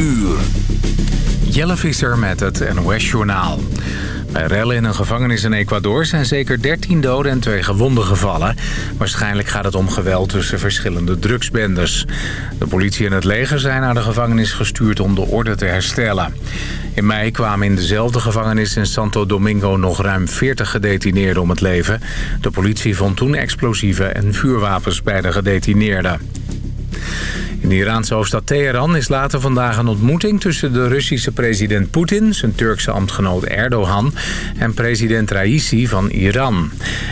uur. Jelle Visser met het NOS-journaal. Bij rellen in een gevangenis in Ecuador zijn zeker 13 doden en 2 gewonden gevallen. Waarschijnlijk gaat het om geweld tussen verschillende drugsbendes. De politie en het leger zijn naar de gevangenis gestuurd om de orde te herstellen. In mei kwamen in dezelfde gevangenis in Santo Domingo nog ruim 40 gedetineerden om het leven. De politie vond toen explosieven en vuurwapens bij de gedetineerden. De Iraanse hoofdstad Teheran is later vandaag een ontmoeting... tussen de Russische president Poetin, zijn Turkse ambtgenoot Erdogan... en president Raisi van Iran.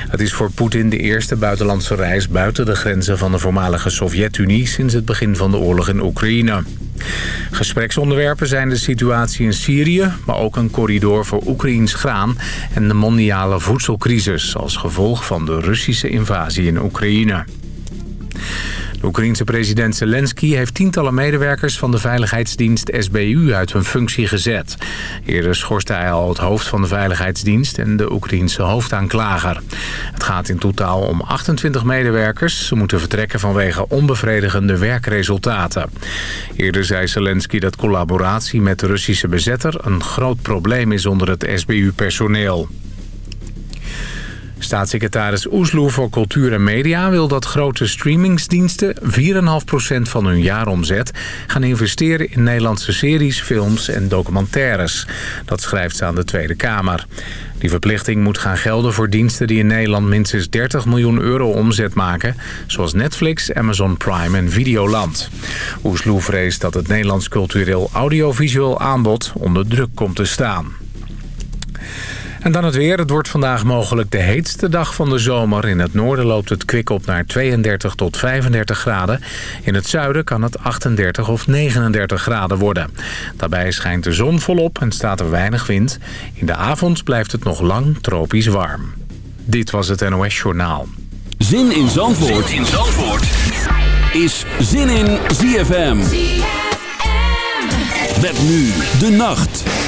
Het is voor Poetin de eerste buitenlandse reis... buiten de grenzen van de voormalige Sovjet-Unie... sinds het begin van de oorlog in Oekraïne. Gespreksonderwerpen zijn de situatie in Syrië... maar ook een corridor voor Oekraïns graan... en de mondiale voedselcrisis... als gevolg van de Russische invasie in Oekraïne. De Oekraïense president Zelensky heeft tientallen medewerkers van de veiligheidsdienst SBU uit hun functie gezet. Eerder schorste hij al het hoofd van de veiligheidsdienst en de Oekraïense hoofdaanklager. Het gaat in totaal om 28 medewerkers. Ze moeten vertrekken vanwege onbevredigende werkresultaten. Eerder zei Zelensky dat collaboratie met de Russische bezetter een groot probleem is onder het SBU-personeel. Staatssecretaris Oesloe voor Cultuur en Media wil dat grote streamingsdiensten 4,5% van hun jaaromzet gaan investeren in Nederlandse series, films en documentaires. Dat schrijft ze aan de Tweede Kamer. Die verplichting moet gaan gelden voor diensten die in Nederland minstens 30 miljoen euro omzet maken, zoals Netflix, Amazon Prime en Videoland. Oesloe vreest dat het Nederlands cultureel audiovisueel aanbod onder druk komt te staan. En dan het weer. Het wordt vandaag mogelijk de heetste dag van de zomer. In het noorden loopt het kwik op naar 32 tot 35 graden. In het zuiden kan het 38 of 39 graden worden. Daarbij schijnt de zon volop en staat er weinig wind. In de avond blijft het nog lang tropisch warm. Dit was het NOS Journaal. Zin in Zandvoort, zin in Zandvoort. is Zin in ZFM. ZFM. Met nu de nacht.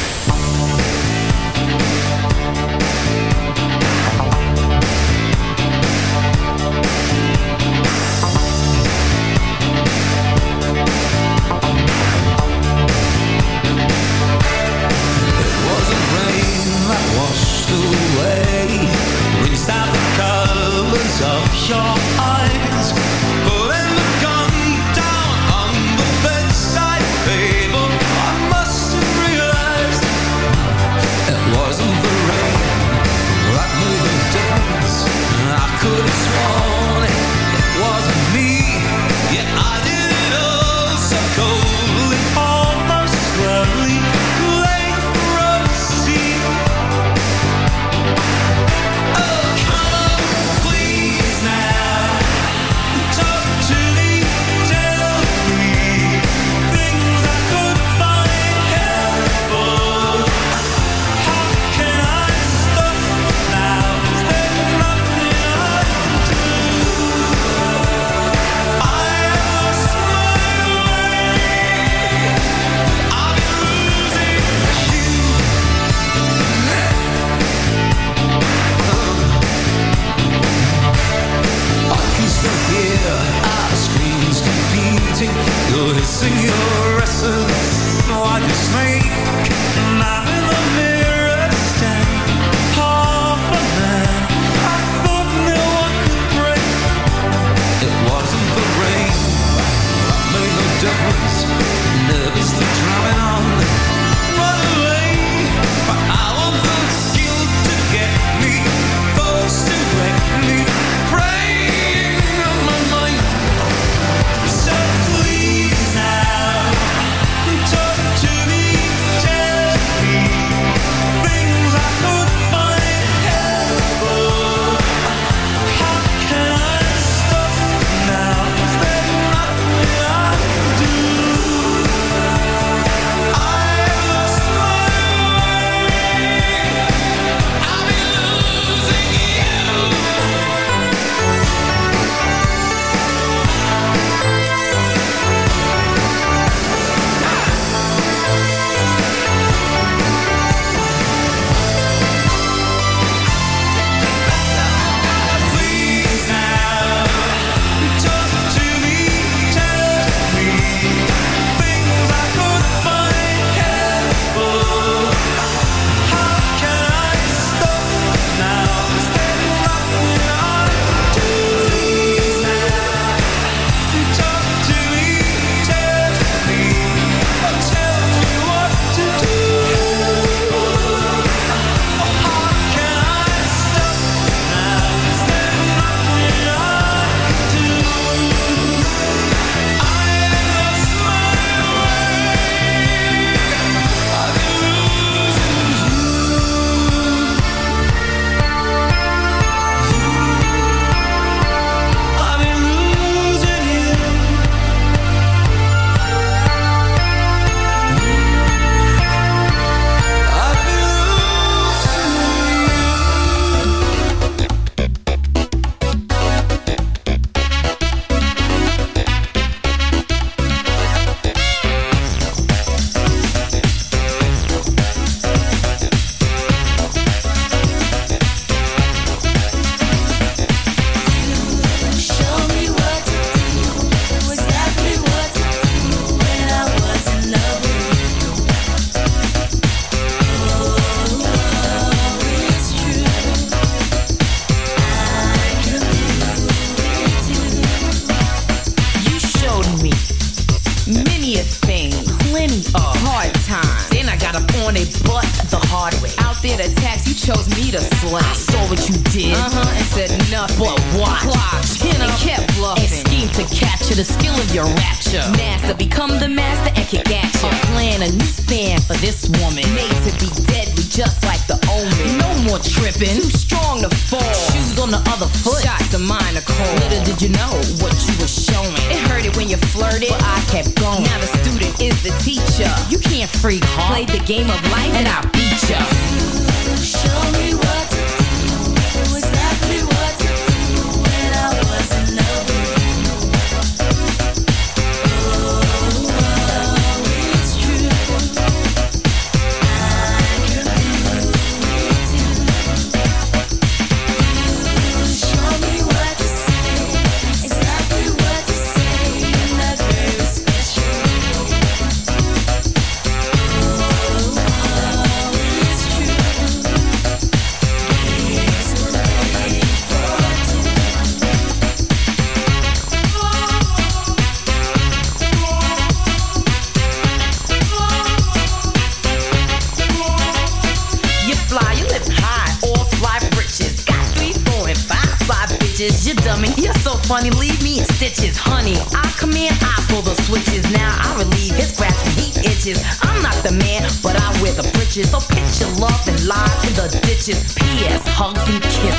bitches, honey. I come in, I pull the switches. Now I relieve his grasp and he itches. I'm not the man, but I wear the britches. So pitch your love and lie in the ditches. P.S. Hugs and kisses.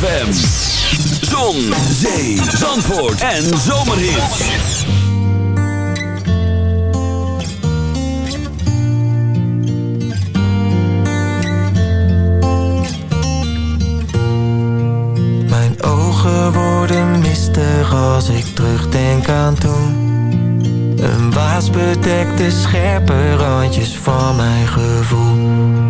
ZFM. Zon, zee, zandvoort en zomerhit. Mijn ogen worden mistig als ik terugdenk aan toen. Een waas bedekt de scherpe randjes van mijn gevoel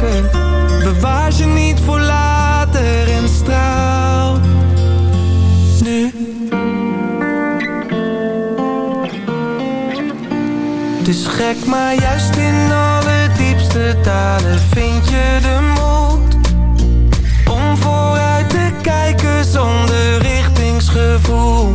Bewaar je niet voor later en straal nu. Dus gek, maar juist in alle diepste talen vind je de moed. Om vooruit te kijken zonder richtingsgevoel.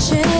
watching.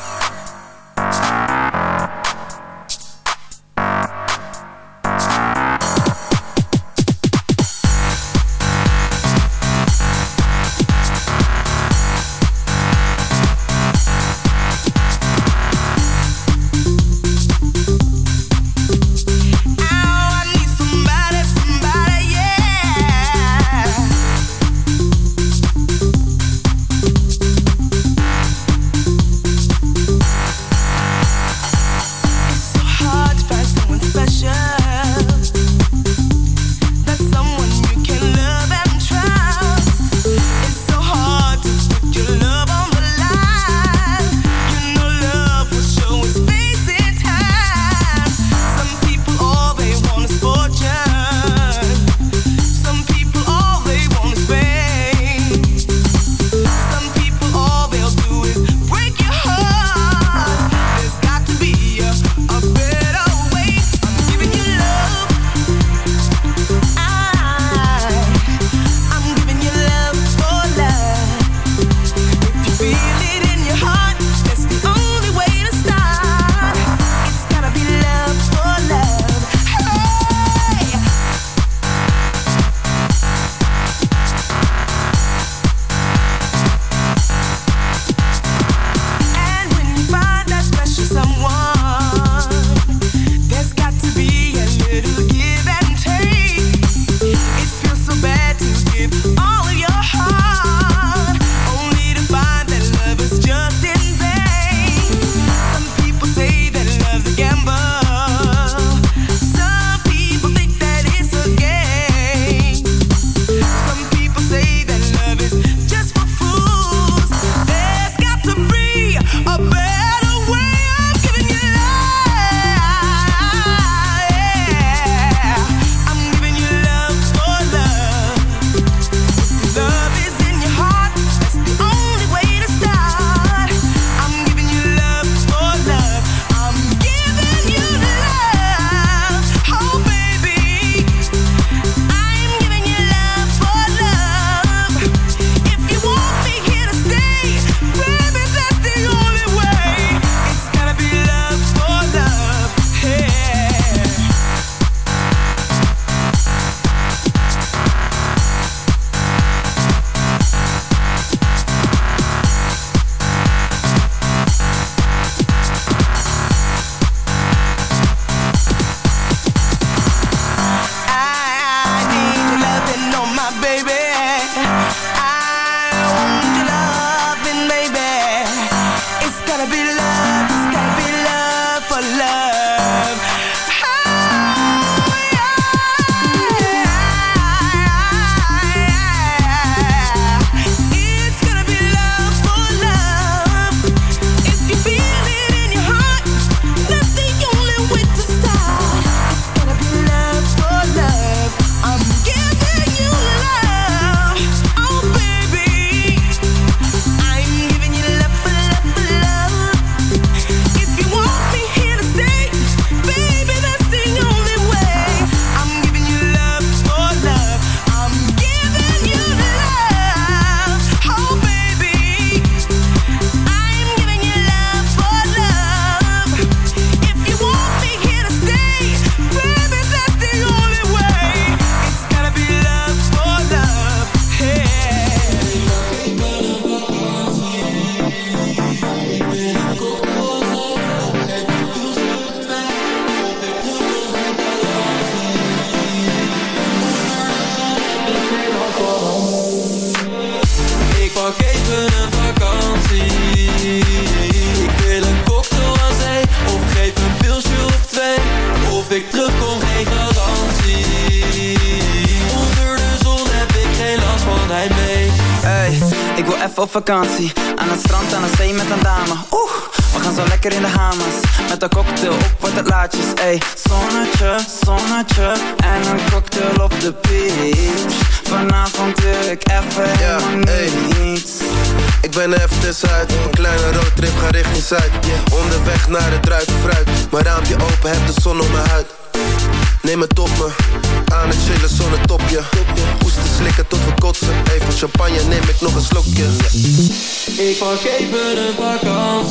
Vakantie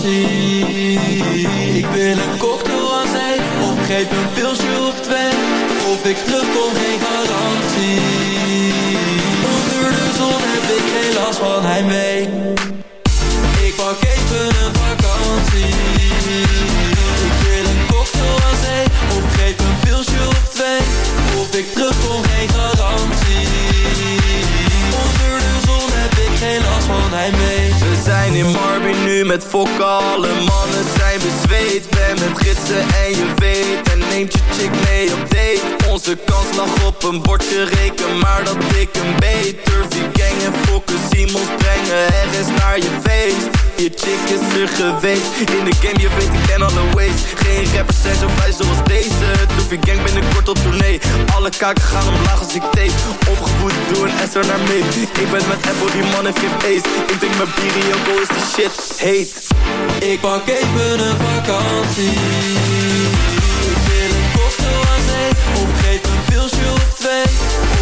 Ik wil een cocktail aan zee Of geef een pilsje of twee. Of ik terugkom, geen garantie. Onder de zon heb ik geen last van heimwee. Ik pak even een vakantie. Ik wil een cocktail aan zee Of geef een pilsje of twee. Of ik terugkom, met fokken, alle mannen zijn bezweet. Ben met gidsen en je weet, en neemt je chick mee op date Onze kans lag op een bordje, reken maar dat ik een je gang en fokken, Simons brengen er eens naar je feest. Je chick is er geweest, in de game je weet ik ken alle ways. Geen rappers zijn zo vrij zoals deze, je gang binnenkort op tournee. Alle kaken gaan omlaag als ik tape, opgevoed door een SR naar mee Ik ben met Apple, die man heeft geen ace Ik drink mijn bier en Joko is die shit. Heet. Ik pak even een vakantie pilsje of twee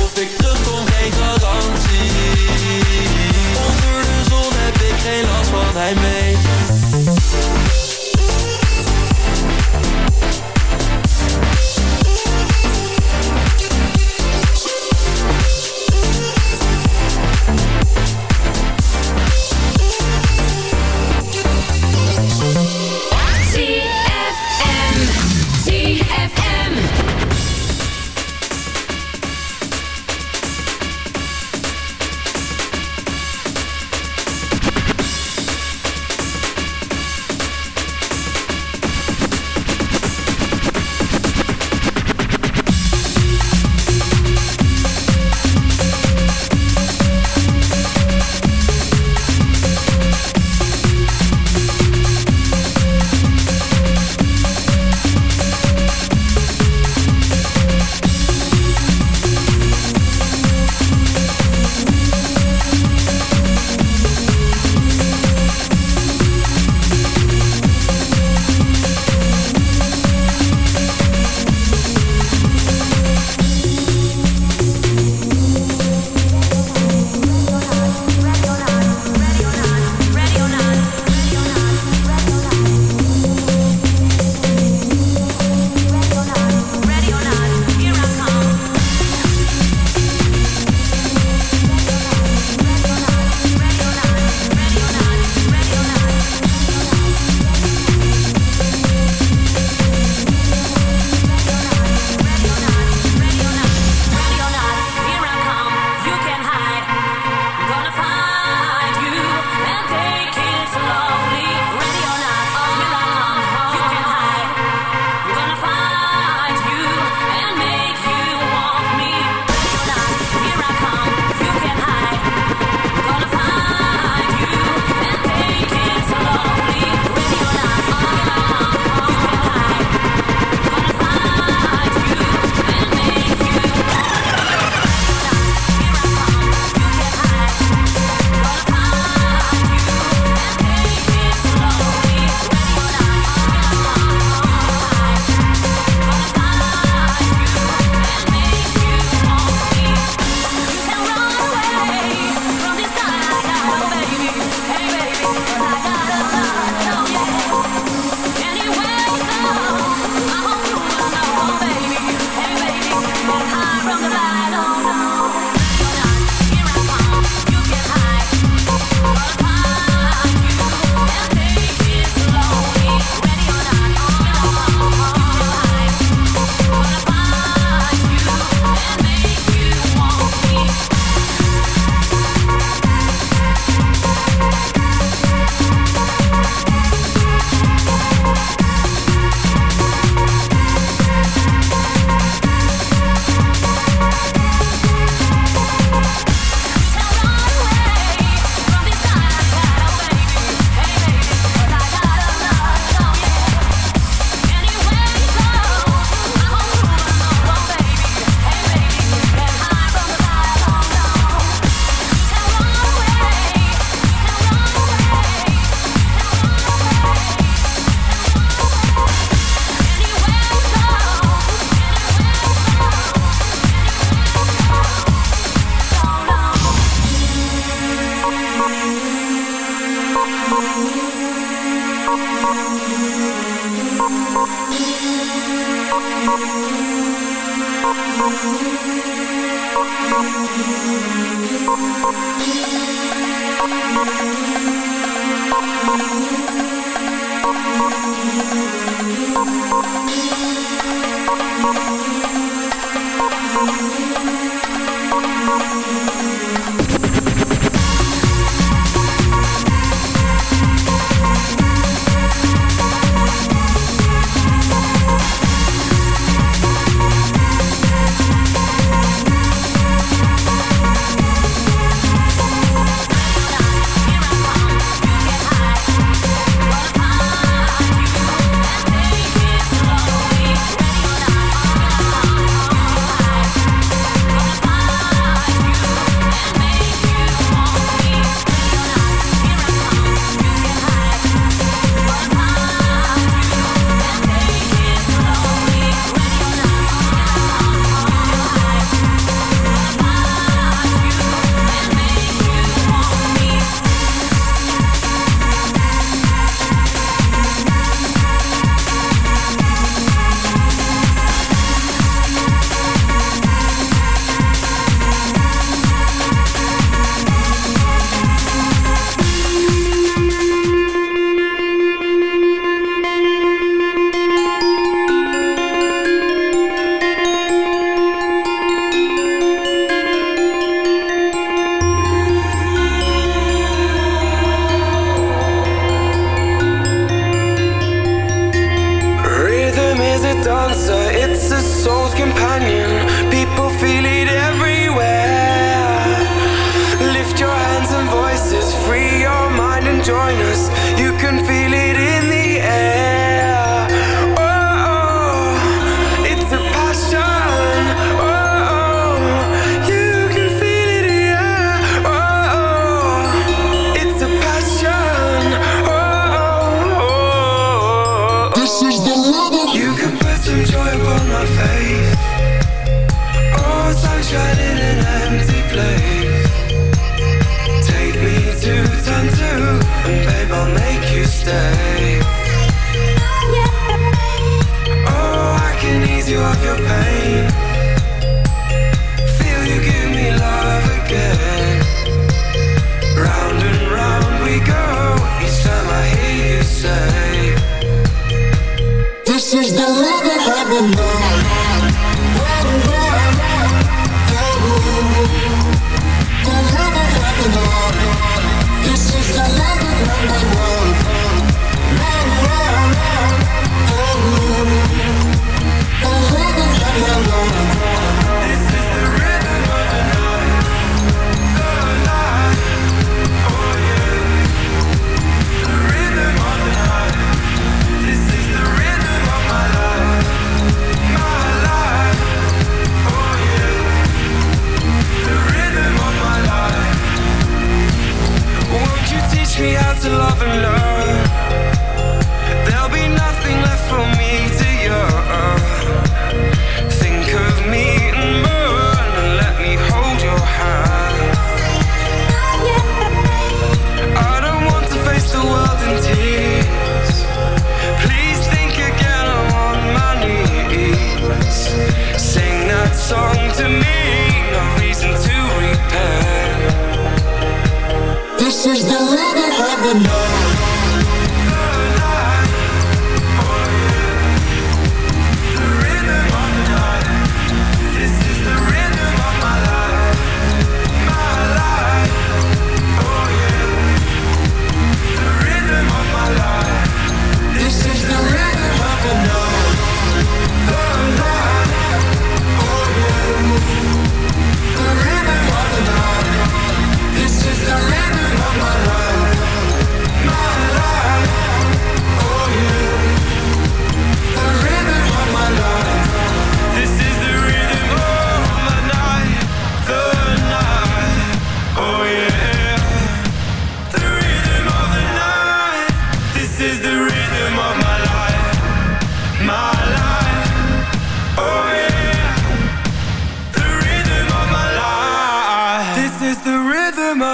Of ik terugkom, geen garantie. Onder de zon heb ik geen last van heimwee Rhythm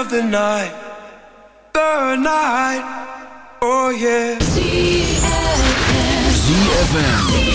of the night. The night. Oh yeah. ZFM.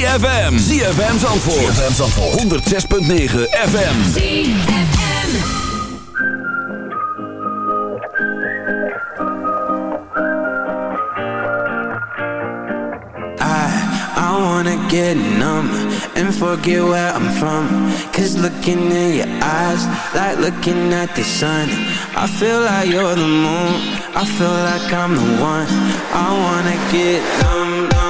ZFM. ZFM Zandvoort. ZFM Zandvoort. 106.9 FM. I, I wanna get numb and forget where I'm from. Cause looking in your eyes, like looking at the sun. I feel like you're the moon, I feel like I'm the one. I wanna get numb, numb,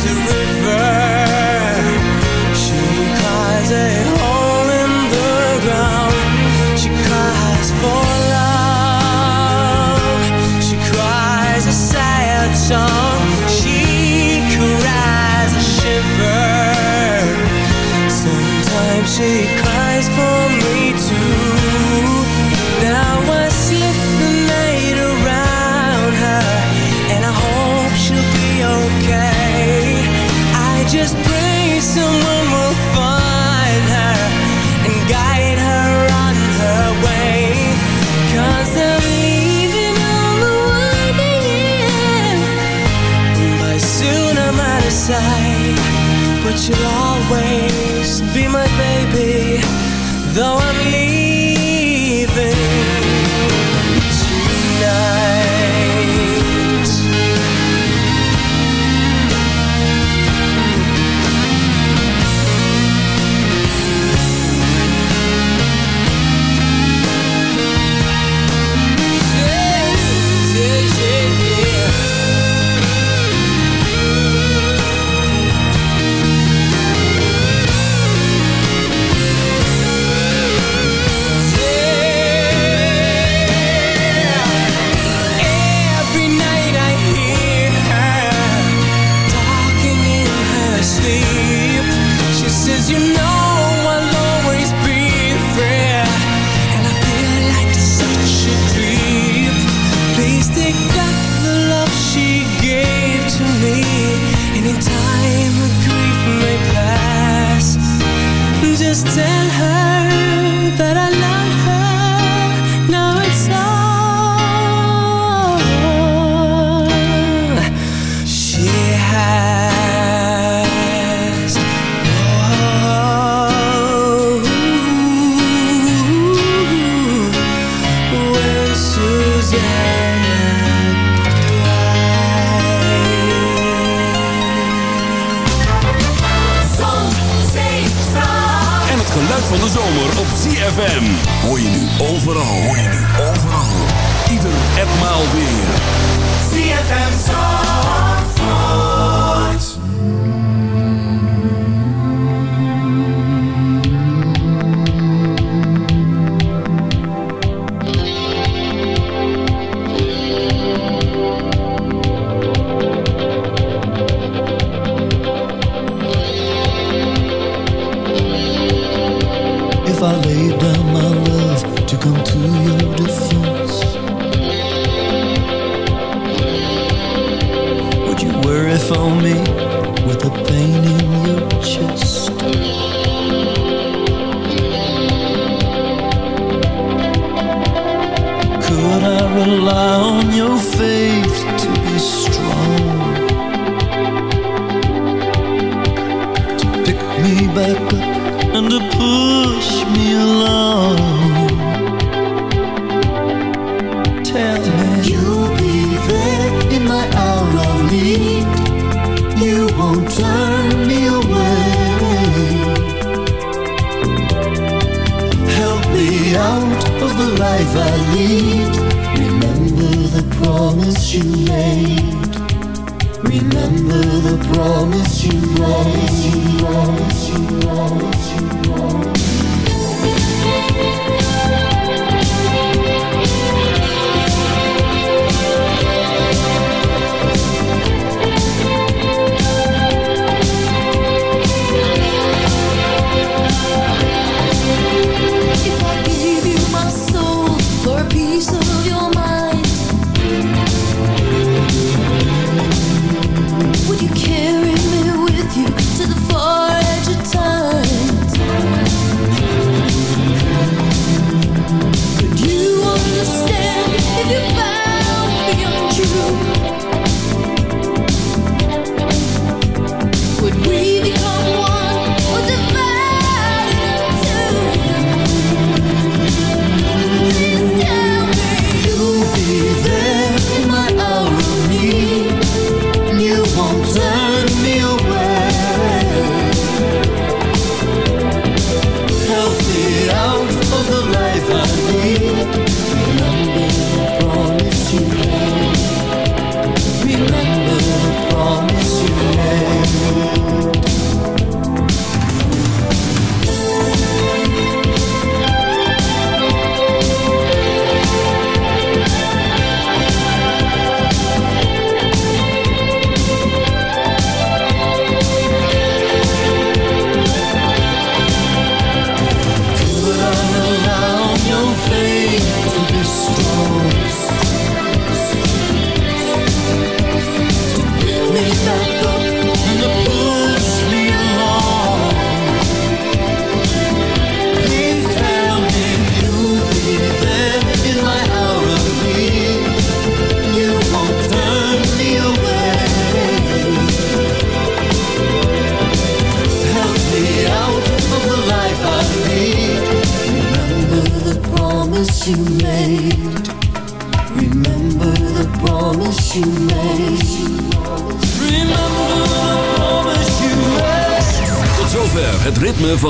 shake